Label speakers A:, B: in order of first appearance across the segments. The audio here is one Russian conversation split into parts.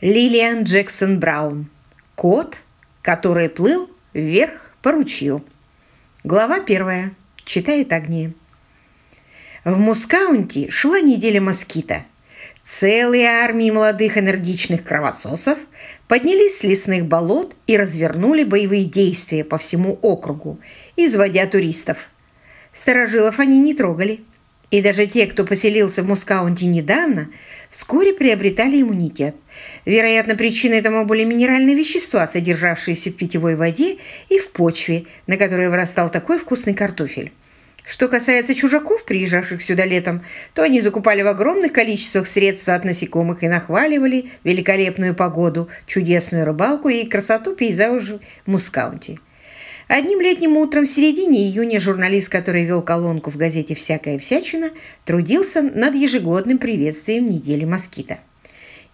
A: Лилиан Джексон Браун. Кот, который плыл вверх по ручью. Глава первая. Читает Агния. В Мускаунте шла неделя москита. Целые армии молодых энергичных кровососов поднялись с лесных болот и развернули боевые действия по всему округу, изводя туристов. Старожилов они не трогали. И даже те, кто поселился в Мускаунте недавно, вскоре приобретали иммунитет. Вероятно, причиной этому были минеральные вещества, содержавшиеся в питьевой воде и в почве, на которой вырастал такой вкусный картофель. Что касается чужаков, приезжавших сюда летом, то они закупали в огромных количествах средства от насекомых и нахваливали великолепную погоду, чудесную рыбалку и красоту пейзажей в Мускаунте. Одним летним утром в середине июня журналист, который вел колонку в газете «Всякая всячина», трудился над ежегодным приветствием недели москита.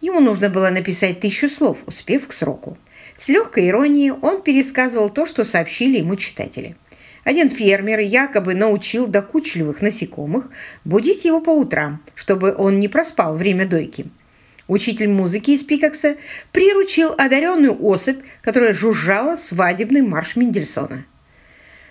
A: Ему нужно было написать тысячу слов, успев к сроку. С легкой иронией он пересказывал то, что сообщили ему читатели. Один фермер якобы научил докучливых насекомых будить его по утрам, чтобы он не проспал время дойки. Учитель музыки из Пикакса приручил одаренную особь, которая жужжала свадебный марш Мендельсона.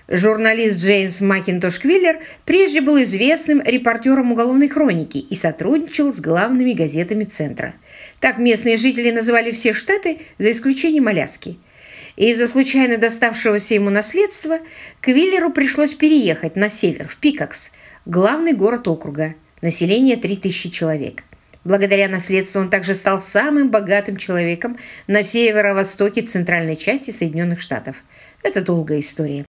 A: Журналист Джеймс Макинтош Квиллер прежде был известным репортером уголовной хроники и сотрудничал с главными газетами Центра. Так местные жители называли все штаты, за исключением Аляски. Из-за случайно доставшегося ему наследства Квиллеру пришлось переехать на север, в Пикакс, главный город округа, население 3000 человек. Благодаря наследству он также стал самым богатым человеком на северо-востоке центральной части Соединенных Штатов. Это долгая история.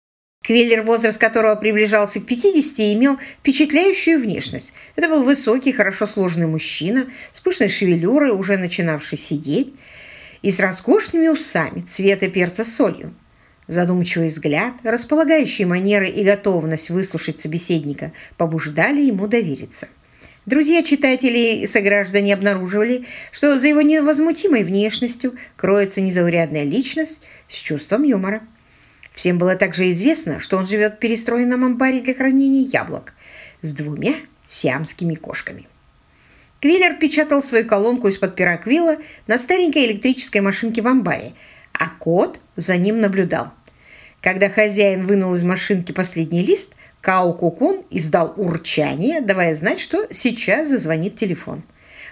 A: Квиллер, возраст которого приближался к 50, имел впечатляющую внешность. Это был высокий, хорошо сложный мужчина с пышной шевелюрой, уже начинавший сидеть, и с роскошными усами цвета перца с солью. Задумчивый взгляд, располагающие манеры и готовность выслушать собеседника побуждали ему довериться. Друзья читателей и сограждане обнаруживали, что за его невозмутимой внешностью кроется незаурядная личность с чувством юмора. Всем было также известно, что он живет в перестроенном амбаре для хранения яблок с двумя сиамскими кошками. Квиллер печатал свою колонку из-под пера Квилла на старенькой электрической машинке в амбаре, а кот за ним наблюдал. Когда хозяин вынул из машинки последний лист, Као Кукун издал урчание, давая знать, что сейчас зазвонит телефон.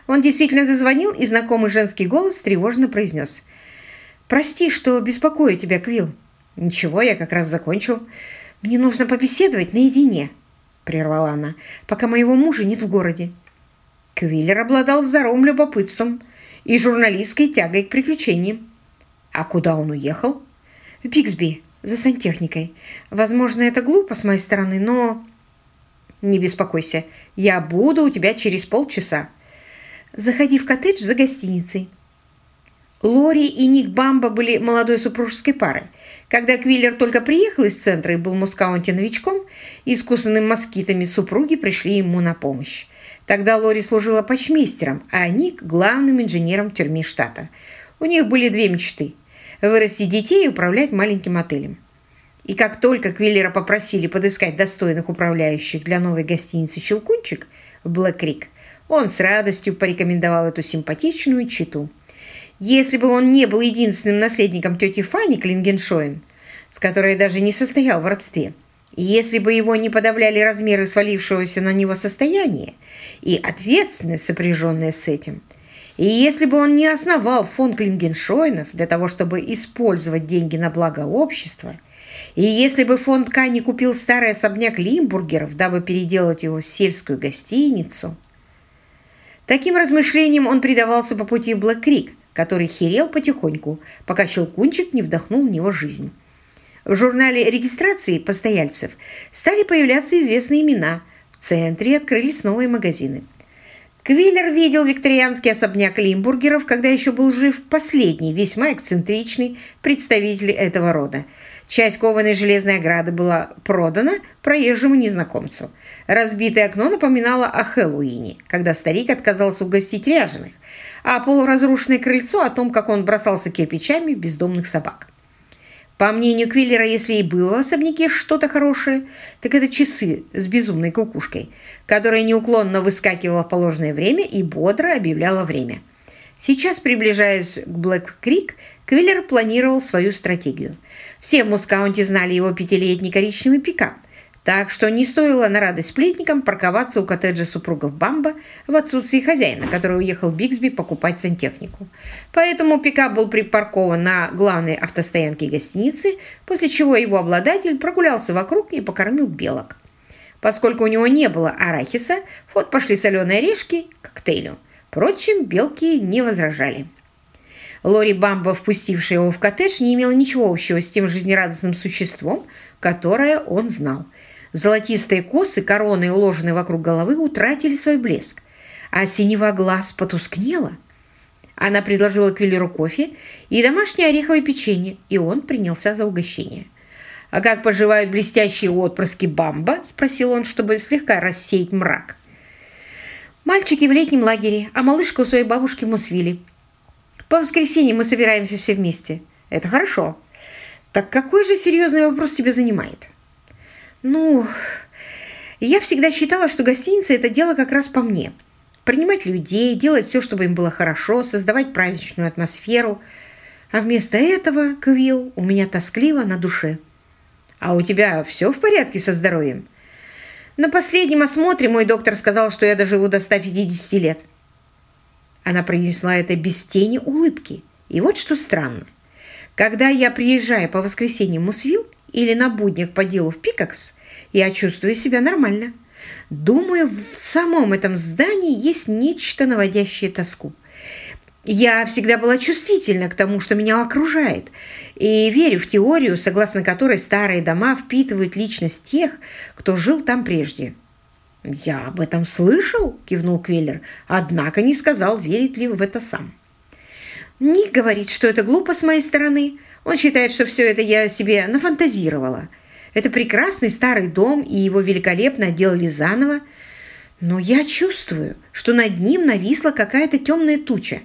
A: Он действительно зазвонил, и знакомый женский голос тревожно произнес. «Прости, что беспокою тебя, Квилл». «Ничего, я как раз закончил. Мне нужно побеседовать наедине», — прервала она, «пока моего мужа нет в городе». Квиллер обладал здоровым любопытством и журналистской тягой к приключениям. «А куда он уехал?» «В Биксби», за сантехникой. Возможно, это глупо с моей стороны, но... Не беспокойся, я буду у тебя через полчаса. Заходи в коттедж за гостиницей. Лори и Ник Бамба были молодой супружеской парой. Когда Квиллер только приехал из центра и был в новичком, искусанным москитами супруги пришли ему на помощь. Тогда Лори служила почмейстером, а Ник – главным инженером тюрьмы штата. У них были две мечты – вырастить детей и управлять маленьким отелем. И как только Квиллера попросили подыскать достойных управляющих для новой гостиницы «Щелкунчик» в Блэк-Крик, он с радостью порекомендовал эту симпатичную читу. Если бы он не был единственным наследником тети Фанни Клингеншоен, с которой даже не состоял в родстве, и если бы его не подавляли размеры свалившегося на него состояния и ответственность, сопряженная с этим – и если бы он не основал фонд Клингеншойнов для того, чтобы использовать деньги на благо общества, и если бы фонд К не купил старый особняк Лимбургеров, дабы переделать его в сельскую гостиницу, таким размышлениям он предавался по пути в Блэк-Крик, который херел потихоньку, пока Щелкунчик не вдохнул в него жизнь. В журнале регистрации постояльцев стали появляться известные имена. В центре открылись новые магазины – Квиллер видел викторианский особняк Лимбургеров, когда еще был жив последний, весьма эксцентричный представитель этого рода. Часть кованой железной ограды была продана проезжему незнакомцу. Разбитое окно напоминало о Хэллоуине, когда старик отказался угостить ряженых, а полуразрушенное крыльцо о том, как он бросался кирпичами бездомных собак. По мнению Квиллера, если и было в особняке что-то хорошее, так это часы с безумной кукушкой, которая неуклонно выскакивала в положенное время и бодро объявляла время. Сейчас, приближаясь к Блэк-Крик, Квиллер планировал свою стратегию. Все в Мускаунте знали его пятилетний коричневый пикап, так что не стоило на радость сплетникам парковаться у коттеджа супругов Бамба в отсутствии хозяина, который уехал в Бигсби покупать сантехнику. Поэтому пикап был припаркован на главной автостоянке гостиницы, после чего его обладатель прогулялся вокруг и покормил белок. Поскольку у него не было арахиса, в ход пошли соленые орешки к коктейлю. Впрочем, белки не возражали. Лори Бамба, впустившая его в коттедж, не имела ничего общего с тем жизнерадостным существом, которое он знал. Золотистые косы, короны, уложенные вокруг головы, утратили свой блеск, а синева глаз потускнела. Она предложила Квиллеру кофе и домашнее ореховое печенье, и он принялся за угощение. «А как поживают блестящие отпрыски Бамба?» – спросил он, чтобы слегка рассеять мрак. «Мальчики в летнем лагере, а малышка у своей бабушки в Мусвиле. По воскресеньям мы собираемся все вместе. Это хорошо. Так какой же серьезный вопрос тебя занимает? Ну, я всегда считала, что гостиница – это дело как раз по мне. Принимать людей, делать все, чтобы им было хорошо, создавать праздничную атмосферу. А вместо этого, Квилл, у меня тоскливо на душе. А у тебя все в порядке со здоровьем? На последнем осмотре мой доктор сказал, что я доживу до 150 лет. Она произнесла это без тени улыбки. И вот что странно. Когда я приезжаю по воскресеньям в Мусвилл или на буднях по делу в Пикакс, я чувствую себя нормально. Думаю, в самом этом здании есть нечто наводящее тоску. Я всегда была чувствительна к тому, что меня окружает, и верю в теорию, согласно которой старые дома впитывают личность тех, кто жил там прежде. «Я об этом слышал», – кивнул Квеллер, однако не сказал, верит ли в это сам. Ник говорит, что это глупо с моей стороны. Он считает, что все это я себе нафантазировала. Это прекрасный старый дом, и его великолепно отделали заново. Но я чувствую, что над ним нависла какая-то темная туча.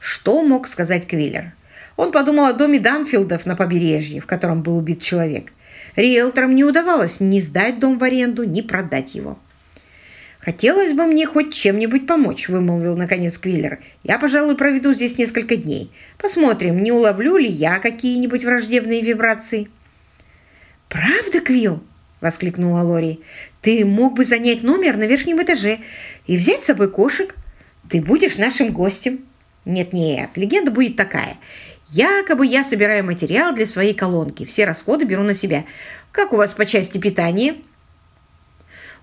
A: Что мог сказать Квиллер? Он подумал о доме Данфилдов на побережье, в котором был убит человек – Риэлторам не удавалось ни сдать дом в аренду, ни продать его. «Хотелось бы мне хоть чем-нибудь помочь», – вымолвил наконец Квиллер. «Я, пожалуй, проведу здесь несколько дней. Посмотрим, не уловлю ли я какие-нибудь враждебные вибрации». «Правда, Квилл?» – воскликнула Лори. «Ты мог бы занять номер на верхнем этаже и взять с собой кошек. Ты будешь нашим гостем». «Нет-нет, легенда будет такая. Якобы я собираю материал для своей колонки. Все расходы беру на себя. Как у вас по части питания?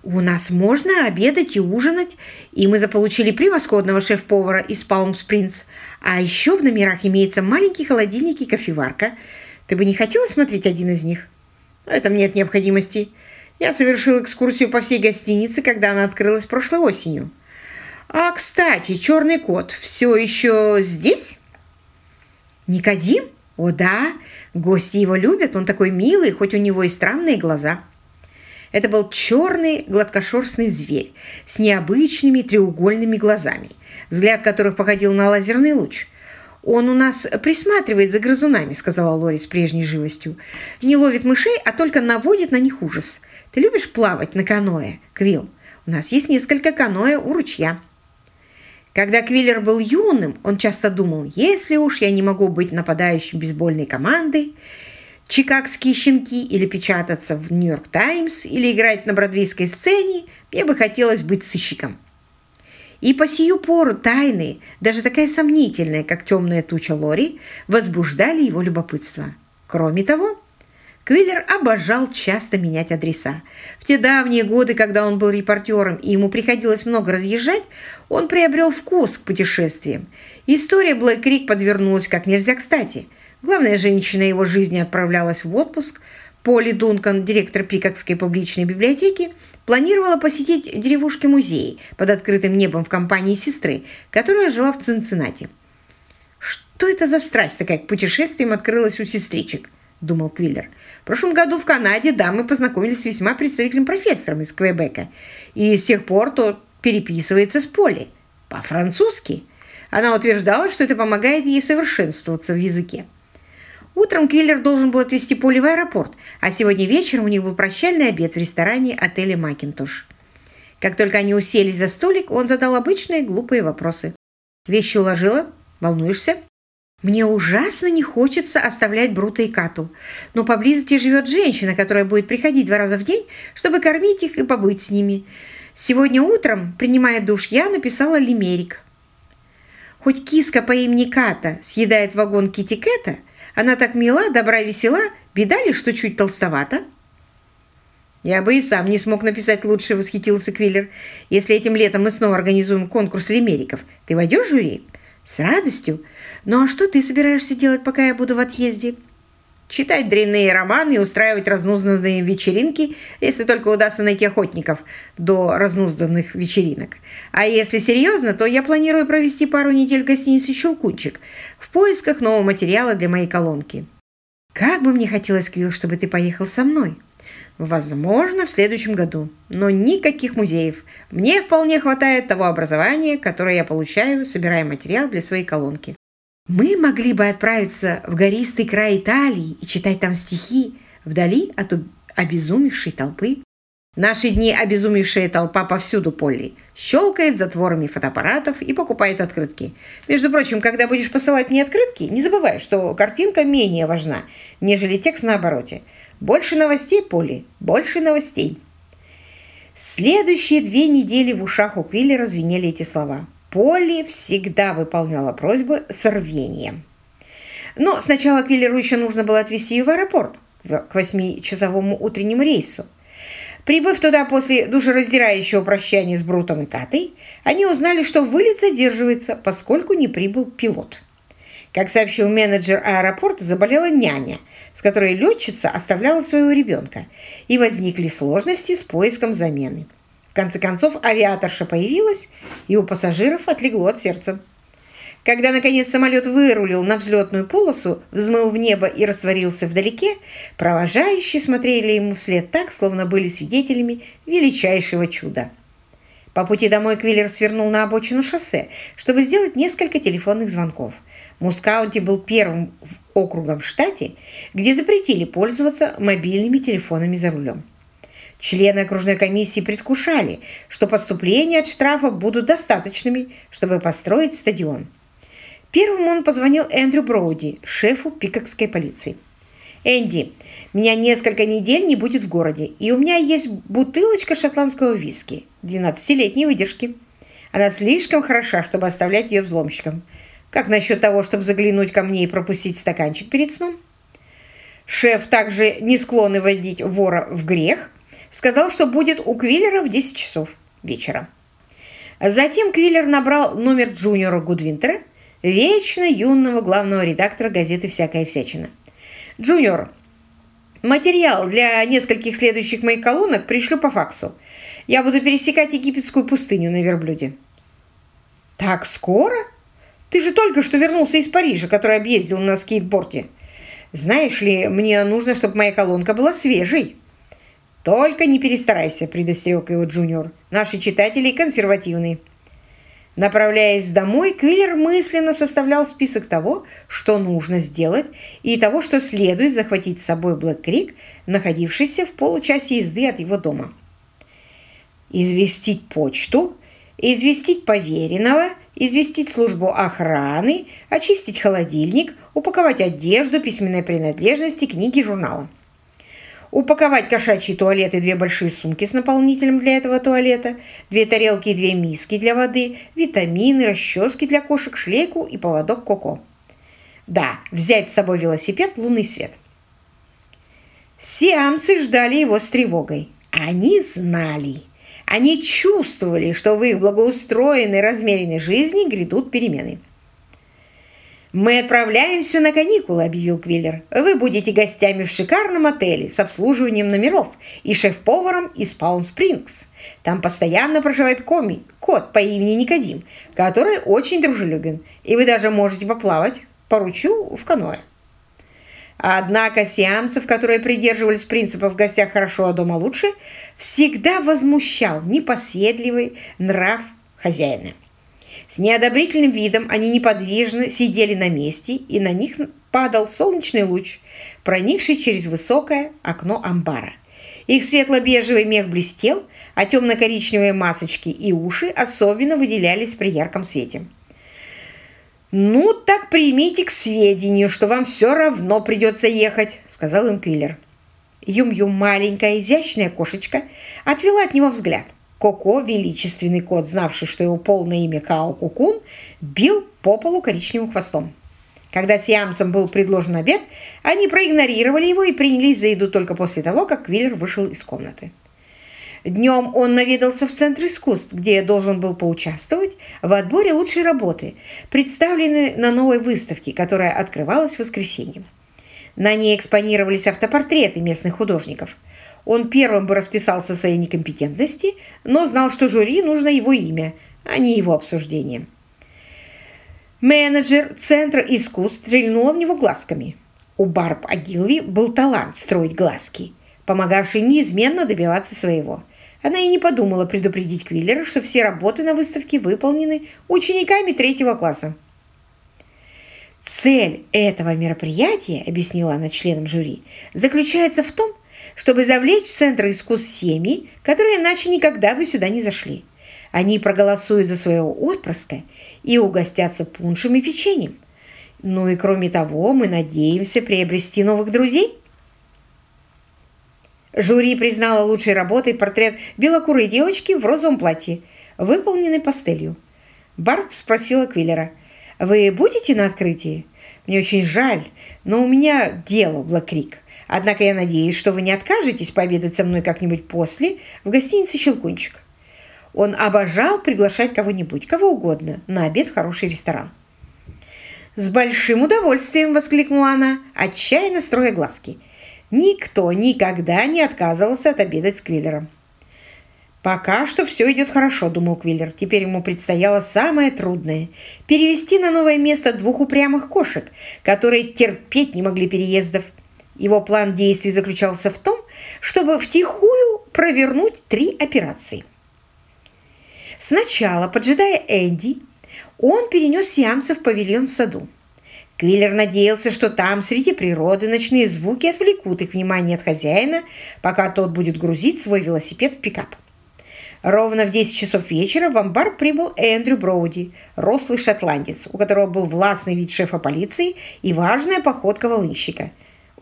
A: У нас можно обедать и ужинать, и мы заполучили превосходного шеф-повара из Палм-Спрингс. А еще в номерах имеется маленький холодильник и кофеварка. Ты бы не хотела смотреть один из них? В этом нет необходимости. Я совершил экскурсию по всей гостинице, когда она открылась прошлой осенью. А, кстати, черный кот все еще здесь? Никодим? О да, гости его любят, он такой милый, хоть у него и странные глаза. Это был черный гладкошерстный зверь с необычными треугольными глазами, взгляд которых походил на лазерный луч. «Он у нас присматривает за грызунами», — сказала Лори с прежней живостью. «Не ловит мышей, а только наводит на них ужас. Ты любишь плавать на каноэ, Квилл? У нас есть несколько каноэ у ручья». Когда Квиллер был юным, он часто думал, если уж я не могу быть нападающим бейсбольной команды, чикагские щенки или печататься в «Нью-Йорк Таймс» или играть на бродвейской сцене, мне бы хотелось быть сыщиком. И по сию пору тайны, даже такая сомнительная, как темная туча Лори, возбуждали его любопытство. Кроме того, Квиллер обожал часто менять адреса. В те давние годы, когда он был репортером и ему приходилось много разъезжать, он приобрел вкус к путешествиям. История Блэк Крик подвернулась как нельзя кстати. Главная женщина его жизни отправлялась в отпуск. Поли Дункан, директор Пикокской публичной библиотеки, планировала посетить деревушки-музеи под открытым небом в компании сестры, которая жила в Цинциннати. Что это за страсть такая к путешествиям открылась у сестричек? думал Квиллер. В прошлом году в Канаде дамы познакомились с весьма представительным профессором из Квебека, и с тех пор тот переписывается с Поли по-французски. Она утверждала, что это помогает ей совершенствоваться в языке. Утром Квиллер должен был отвезти Поли в аэропорт, а сегодня вечером у них был прощальный обед в ресторане отеля «Макинтош». Как только они уселись за столик, он задал обычные глупые вопросы. Вещи уложила? Волнуешься? Мне ужасно не хочется оставлять Брута и Кату, но поблизости живет женщина, которая будет приходить два раза в день, чтобы кормить их и побыть с ними. Сегодня утром, принимая душ, я написала лимерик. Хоть киска по имени Ката съедает вагон Китикета, она так мила, добра весела, беда ли, что чуть толстовата? «Я бы и сам не смог написать лучше», — восхитился Квиллер. «Если этим летом мы снова организуем конкурс лимериков, ты войдешь в жюри?» «С радостью. Ну а что ты собираешься делать, пока я буду в отъезде?» «Читать дрянные романы и устраивать разнузданные вечеринки, если только удастся найти охотников до разнузданных вечеринок. А если серьезно, то я планирую провести пару недель в гостинице «Щелкунчик» в поисках нового материала для моей колонки». «Как бы мне хотелось, Квилл, чтобы ты поехал со мной!» Возможно, в следующем году. Но никаких музеев. Мне вполне хватает того образования, которое я получаю, собирая материал для своей колонки. Мы могли бы отправиться в гористый край Италии и читать там стихи, вдали от обезумевшей толпы. В наши дни обезумевшая толпа повсюду, Полли. Щелкает затворами фотоаппаратов и покупает открытки. Между прочим, когда будешь посылать мне открытки, не забывай, что картинка менее важна, нежели текст на обороте. Больше новостей, Поли, больше новостей. Следующие две недели в ушах у Квиллера звенели эти слова. Полли всегда выполняла просьбы с рвением. Но сначала Квиллеру еще нужно было отвезти ее в аэропорт к восьмичасовому утреннему рейсу. Прибыв туда после душераздирающего прощания с Брутом и Катой, они узнали, что вылет задерживается, поскольку не прибыл пилот. Как сообщил менеджер аэропорта, заболела няня, с которой летчица оставляла своего ребенка, и возникли сложности с поиском замены. В конце концов, авиаторша появилась, и у пассажиров отлегло от сердца. Когда, наконец, самолет вырулил на взлетную полосу, взмыл в небо и растворился вдалеке, провожающие смотрели ему вслед так, словно были свидетелями величайшего чуда. По пути домой Квиллер свернул на обочину шоссе, чтобы сделать несколько телефонных звонков – Мускаунти был первым округом в штате, где запретили пользоваться мобильными телефонами за рулем. Члены окружной комиссии предвкушали, что поступления от штрафа будут достаточными, чтобы построить стадион. Первым он позвонил Эндрю Броуди, шефу пикокской полиции. «Энди, меня несколько недель не будет в городе, и у меня есть бутылочка шотландского виски 12-летней выдержки. Она слишком хороша, чтобы оставлять ее взломщикам. Как насчет того, чтобы заглянуть ко мне и пропустить стаканчик перед сном? Шеф, также не склонный водить вора в грех, сказал, что будет у Квиллера в 10 часов вечера. Затем Квиллер набрал номер Джуниора Гудвинтера, вечно юного главного редактора газеты «Всякая всячина». «Джуниор, материал для нескольких следующих моих колонок пришлю по факсу. Я буду пересекать египетскую пустыню на верблюде». «Так скоро?» Ты же только что вернулся из Парижа, который объездил на скейтборде. Знаешь ли, мне нужно, чтобы моя колонка была свежей. Только не перестарайся, предостерег его Джуниор. Наши читатели консервативны. Направляясь домой, Квиллер мысленно составлял список того, что нужно сделать, и того, что следует захватить с собой Блэк Крик, находившийся в получасе езды от его дома. Известить почту, известить поверенного – известить службу охраны, очистить холодильник, упаковать одежду, письменные принадлежности, книги, журналы. Упаковать кошачий туалет и две большие сумки с наполнителем для этого туалета, две тарелки и две миски для воды, витамины, расчески для кошек, шлейку и поводок Коко. Да, взять с собой велосипед «Лунный свет». Сиамцы ждали его с тревогой. Они знали – они чувствовали, что в их благоустроенной, размеренной жизни грядут перемены. «Мы отправляемся на каникулы», – объявил Квиллер. «Вы будете гостями в шикарном отеле с обслуживанием номеров и шеф-поваром из Палм-Спрингс. Там постоянно проживает коми, кот по имени Никодим, который очень дружелюбен, и вы даже можете поплавать поручу в каноэ». Однако сиамцев, которые придерживались принципа «в гостях хорошо, а дома лучше», всегда возмущал непоседливый нрав хозяина. С неодобрительным видом они неподвижно сидели на месте, и на них падал солнечный луч, проникший через высокое окно амбара. Их светло-бежевый мех блестел, а темно-коричневые масочки и уши особенно выделялись при ярком свете. «Ну, так примите к сведению, что вам все равно придется ехать», — сказал им Квиллер. Юм-Юм, маленькая изящная кошечка, отвела от него взгляд. Коко, величественный кот, знавший, что его полное имя Као Кукун, бил по полу коричневым хвостом. Когда сиамцам был предложен обед, они проигнорировали его и принялись за еду только после того, как Квиллер вышел из комнаты. Днем он наведался в Центр искусств, где должен был поучаствовать в отборе лучшей работы, представленной на новой выставке, которая открывалась в воскресенье. На ней экспонировались автопортреты местных художников. Он первым бы расписался в своей некомпетентности, но знал, что жюри нужно его имя, а не его обсуждение. Менеджер Центра искусств стрельнула в него глазками. У Барб Агилви был талант строить глазки, помогавший неизменно добиваться своего. Она и не подумала предупредить Квиллера, что все работы на выставке выполнены учениками третьего класса. Цель этого мероприятия, объяснила она членам жюри, заключается в том, чтобы завлечь в Центр искусств семьи, которые иначе никогда бы сюда не зашли. Они проголосуют за своего отпрыска и угостятся пуншем и печеньем. Ну и кроме того, мы надеемся приобрести новых друзей. Жюри признало лучшей работой портрет белокурой девочки в розовом платье, выполненный пастелью. Барб спросила Квиллера – вы будете на открытии? Мне очень жаль, но у меня дело Блэкрик. Однако я надеюсь, что вы не откажетесь пообедать со мной как-нибудь после в гостинице «Щелкунчик». Он обожал приглашать кого-нибудь, кого угодно, на обед в хороший ресторан. «С большим удовольствием!» – воскликнула она, отчаянно строя глазки. Никто никогда не отказывался от обедать с Квиллером. «Пока что все идет хорошо», – думал Квиллер. Теперь ему предстояло самое трудное – перевести на новое место двух упрямых кошек, которые терпеть не могли переездов. Его план действий заключался в том, чтобы втихую провернуть три операции. Сначала, поджидая Энди, он перенес сиамца в павильон в саду. Квиллер надеялся, что там, среди природы, ночные звуки отвлекут их внимание от хозяина, пока тот будет грузить свой велосипед в пикап. Ровно в 10 часов вечера в амбар прибыл Эндрю Броуди, рослый шотландец, у которого был властный вид шефа полиции и важная походка волынщика.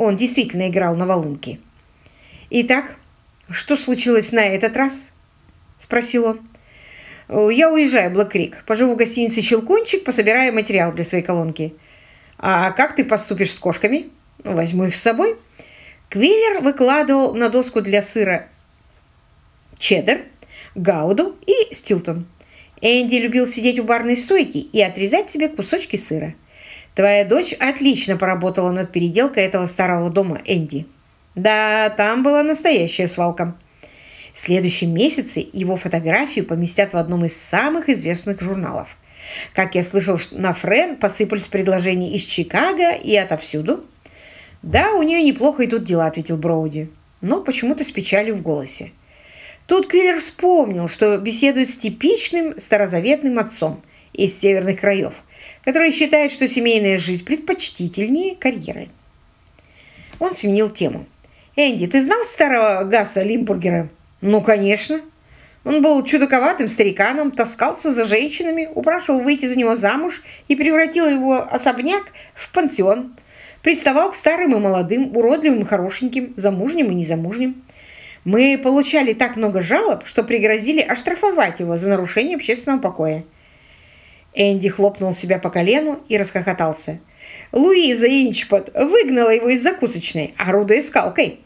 A: Он действительно играл на волынке. «Итак, что случилось на этот раз?» – спросил он. «Я уезжаю, Блэк-Крик. Поживу в гостинице «Щелкунчик», пособираю материал для своей колонки. А как ты поступишь с кошками? Возьму их с собой». Квиллер выкладывал на доску для сыра чеддер, Гауду и Стилтон. Энди любил сидеть у барной стойки и отрезать себе кусочки сыра. Твоя дочь отлично поработала над переделкой этого старого дома, Энди. Да, там была настоящая свалка. В следующем месяце его фотографию поместят в одном из самых известных журналов. Как я слышал, на Френ посыпались предложения из Чикаго и отовсюду. «Да, у нее неплохо идут дела», — ответил Броуди, но почему-то с печалью в голосе. Тут Квиллер вспомнил, что беседует с типичным старозаветным отцом из северных краев, который считает, что семейная жизнь предпочтительнее карьеры. Он сменил тему. «Энди, ты знал старого Гаса Лимбургера?» «Ну, конечно». Он был чудаковатым стариканом, таскался за женщинами, упрашивал выйти за него замуж и превратил его особняк в пансион. Приставал к старым и молодым, уродливым и хорошеньким, замужним и незамужним. Мы получали так много жалоб, что пригрозили оштрафовать его за нарушение общественного покоя. Энди хлопнул себя по колену и расхохотался. Луиза Инчпот выгнала его из закусочной, орудуя скалкой.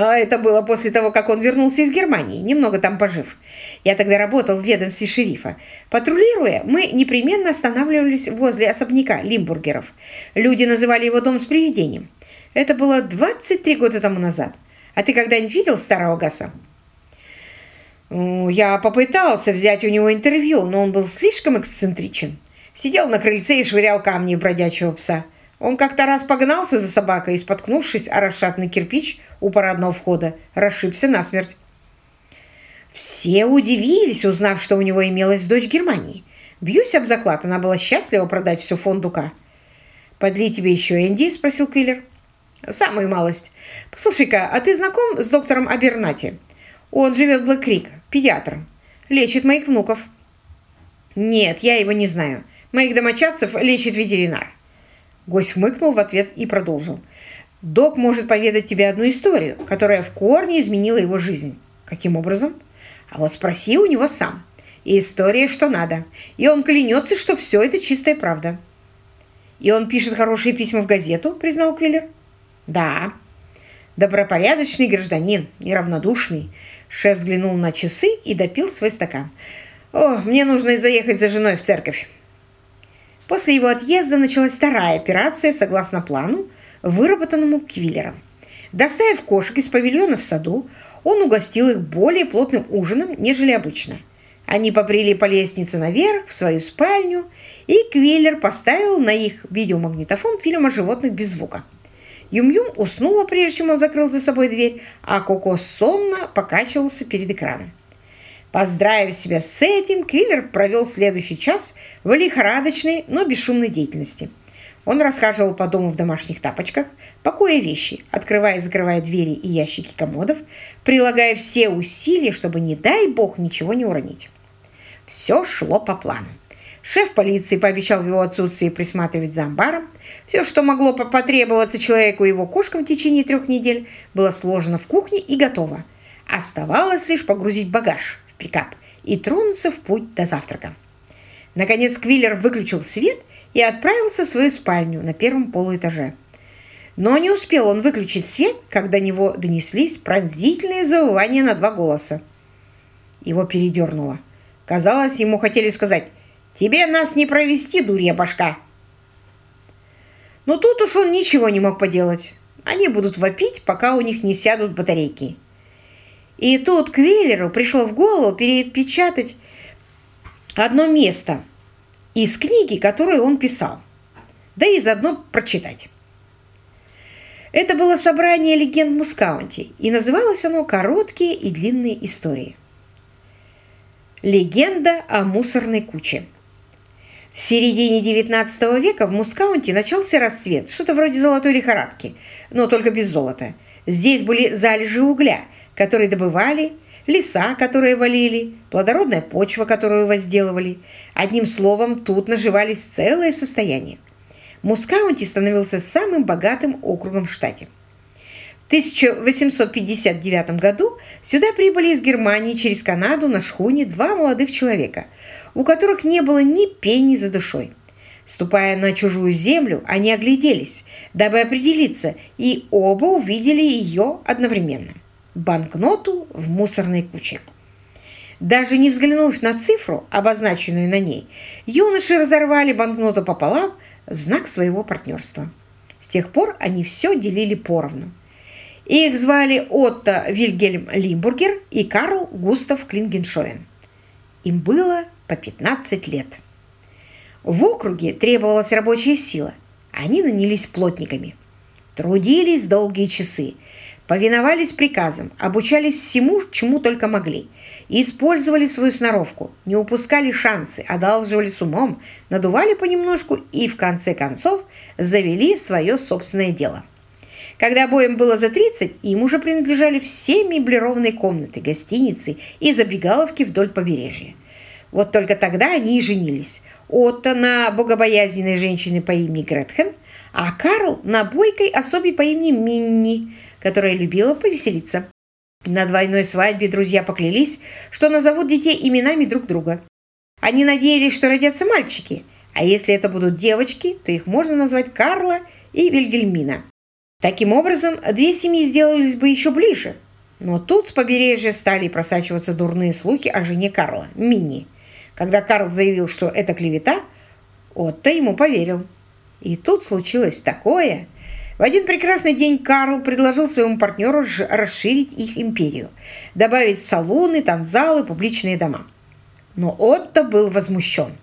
A: А это было после того, как он вернулся из Германии, немного там пожив. Я тогда работал в ведомстве шерифа. Патрулируя, мы непременно останавливались возле особняка Лимбургеров. Люди называли его дом с привидением. Это было 23 года тому назад. А ты когда-нибудь видел старого Гаса? Я попытался взять у него интервью, но он был слишком эксцентричен. Сидел на крыльце и швырял камни бродячего пса. Он как-то раз погнался за собакой и, споткнувшись о расшатный кирпич у парадного входа, расшибся насмерть. Все удивились, узнав, что у него имелась дочь Германии. Бьюсь об заклад, она была счастлива продать все фонду К. «Подли тебе еще Энди?» – спросил Квиллер. Самую малость. Послушай-ка, а ты знаком с доктором Абернати? Он живет в Блэк-Крик, педиатр. Лечит моих внуков. Нет, я его не знаю. Моих домочадцев лечит ветеринар». Гость хмыкнул в ответ и продолжил. «Док может поведать тебе одну историю, которая в корне изменила его жизнь. Каким образом? А вот спроси у него сам. И история, что надо. И он клянется, что все это чистая правда». «И он пишет хорошие письма в газету», — признал Квиллер. «Да. Добропорядочный гражданин, неравнодушный». Шеф взглянул на часы и допил свой стакан. «О, мне нужно заехать за женой в церковь». После его отъезда началась вторая операция согласно плану, выработанному Квиллером. Доставив кошек из павильона в саду, он угостил их более плотным ужином, нежели обычно. Они побрели по лестнице наверх, в свою спальню, и Квиллер поставил на их видеомагнитофон фильм о животных без звука. Юм-Юм уснула, прежде чем он закрыл за собой дверь, а Коко сонно покачивался перед экраном. Поздравив себя с этим, Квиллер провел следующий час в лихорадочной, но бесшумной деятельности. Он расхаживал по дому в домашних тапочках, пакуя вещи, открывая и закрывая двери и ящики комодов, прилагая все усилия, чтобы, не дай бог, ничего не уронить. Все шло по плану. Шеф полиции пообещал в его отсутствии присматривать за амбаром. Все, что могло потребоваться человеку и его кошкам в течение трех недель, было сложено в кухне и готово. Оставалось лишь погрузить багаж пикап и тронуться в путь до завтрака. Наконец Квиллер выключил свет и отправился в свою спальню на первом полуэтаже. Но не успел он выключить свет, как до него донеслись пронзительные завывания на два голоса. Его передернуло. Казалось, ему хотели сказать «Тебе нас не провести, дурья башка!» Но тут уж он ничего не мог поделать. Они будут вопить, пока у них не сядут батарейки. И тут Квиллеру пришло в голову перепечатать одно место из книги, которую он писал, да и заодно прочитать. Это было собрание легенд Мускаунти, и называлось оно «Короткие и длинные истории». Легенда о мусорной куче. В середине XIX века в Мускаунте начался расцвет, что-то вроде золотой лихорадки, но только без золота. Здесь были залежи угля – которые добывали, леса, которые валили, плодородная почва, которую возделывали. Одним словом, тут наживались целое состояние. Мускаунти становился самым богатым округом в штате. В 1859 году сюда прибыли из Германии через Канаду на шхуне два молодых человека, у которых не было ни пени за душой. Ступая на чужую землю, они огляделись, дабы определиться, и оба увидели ее одновременно – банкноту в мусорной куче. Даже не взглянув на цифру, обозначенную на ней, юноши разорвали банкноту пополам в знак своего партнерства. С тех пор они все делили поровну. Их звали Отто Вильгельм Лимбургер и Карл Густав Клингеншоен. Им было по 15 лет. В округе требовалась рабочая сила. Они нанялись плотниками. Трудились долгие часы – повиновались приказам, обучались всему, чему только могли, использовали свою сноровку, не упускали шансы, одалживали с умом, надували понемножку и, в конце концов, завели свое собственное дело. Когда обоим было за 30, им уже принадлежали все меблированные комнаты, гостиницы и забегаловки вдоль побережья. Вот только тогда они и женились. Отто на богобоязненной женщине по имени Гретхен, а Карл на бойкой особе по имени Минни – которая любила повеселиться. На двойной свадьбе друзья поклялись, что назовут детей именами друг друга. Они надеялись, что родятся мальчики, а если это будут девочки, то их можно назвать Карла и Вильгельмина. Таким образом, две семьи сделались бы еще ближе. Но тут с побережья стали просачиваться дурные слухи о жене Карла, Минни. Когда Карл заявил, что это клевета, Отто ему поверил. И тут случилось такое, в один прекрасный день Карл предложил своему партнеру расширить их империю, добавить салоны, танзалы, публичные дома. Но Отто был возмущен.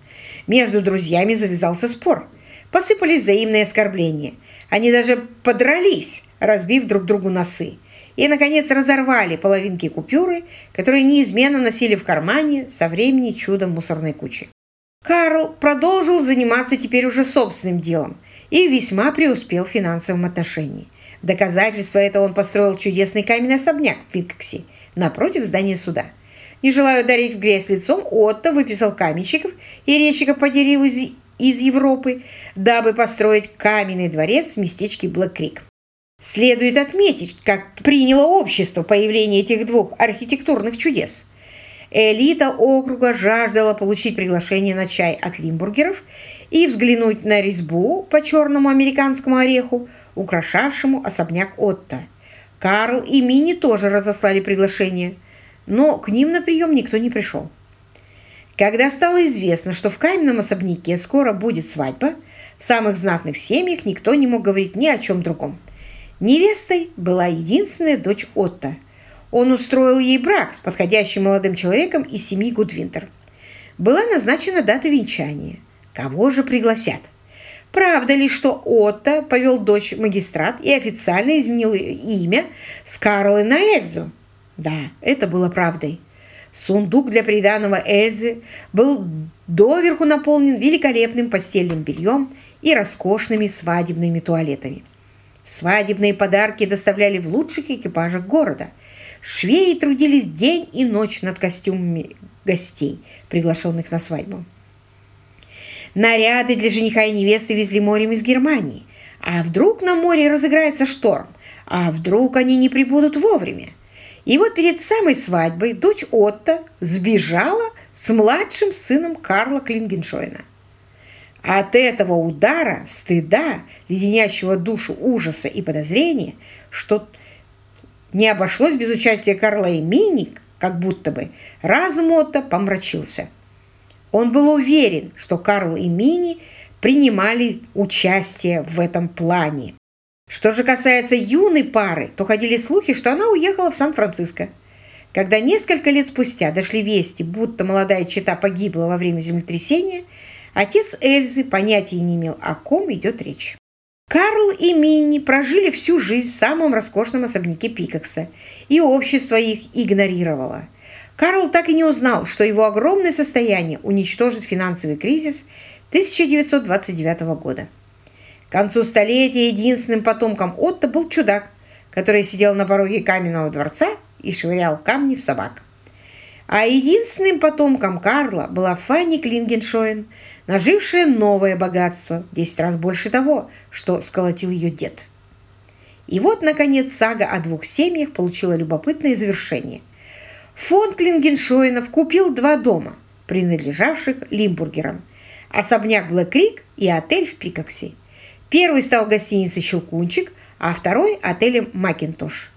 A: Между друзьями завязался спор. Посыпались взаимные оскорбления. Они даже подрались, разбив друг другу носы. И, наконец, разорвали половинки купюры, которые неизменно носили в кармане со времени чуда мусорной кучи. Карл продолжил заниматься теперь уже собственным делом и весьма преуспел в финансовом отношении. Доказательство этого он построил чудесный каменный особняк в Пикоксе напротив здания суда. Не желая ударить в грязь лицом, Отто выписал каменщиков и резчиков по дереву из Европы, дабы построить каменный дворец в местечке Блэк-Крик. Следует отметить, как приняло общество появление этих двух архитектурных чудес. Элита округа жаждала получить приглашение на чай от лимбургеров и взглянуть на резьбу по черному американскому ореху, украшавшему особняк Отто. Карл и Мини тоже разослали приглашение, но к ним на прием никто не пришел. Когда стало известно, что в каменном особняке скоро будет свадьба, в самых знатных семьях никто не мог говорить ни о чем другом. Невестой была единственная дочь Отто. Он устроил ей брак с подходящим молодым человеком из семьи Гудвинтер. Была назначена дата венчания. Кого же пригласят? Правда ли, что Отто повел дочь магистрат и официально изменил имя с Карлы на Эльзу? Да, это было правдой. Сундук для приданого Эльзы был доверху наполнен великолепным постельным бельем и роскошными свадебными туалетами. Свадебные подарки доставляли в лучших экипажах города. Швеи трудились день и ночь над костюмами гостей, приглашенных на свадьбу. Наряды для жениха и невесты везли морем из Германии. А вдруг на море разыграется шторм? А вдруг они не прибудут вовремя? И вот перед самой свадьбой дочь Отто сбежала с младшим сыном Карла Клингеншойна. От этого удара, стыда, леденящего душу ужаса и подозрения, что не обошлось без участия Карла и Мини, как будто бы, разум Отто помрачился. Он был уверен, что Карл и Мини принимали участие в этом плане. Что же касается юной пары, то ходили слухи, что она уехала в Сан-Франциско. Когда несколько лет спустя дошли вести, будто молодая чита погибла во время землетрясения, отец Эльзы понятия не имел, о ком идет речь. Карл и Минни прожили всю жизнь в самом роскошном особняке Пикакса, и общество их игнорировало. Карл так и не узнал, что его огромное состояние уничтожит финансовый кризис 1929 года. К концу столетия единственным потомком Отто был чудак, который сидел на пороге каменного дворца и швырял камни в собак. А единственным потомком Карла была Фанни Клингеншоен, нажившая новое богатство, 10 раз больше того, что сколотил ее дед. И вот, наконец, сага о двух семьях получила любопытное завершение. Фонд Клингеншоинов купил два дома, принадлежавших Лимбургерам, особняк Блэк-Крик и отель в Пикоксе. Первый стал гостиницей «Щелкунчик», а второй – отелем «Макинтош».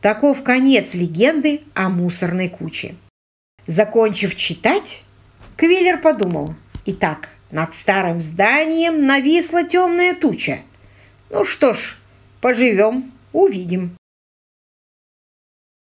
A: Таков конец легенды о мусорной куче. Закончив читать, Квиллер подумал. Итак, над старым зданием нависла темная туча. Ну что ж, поживем, увидим.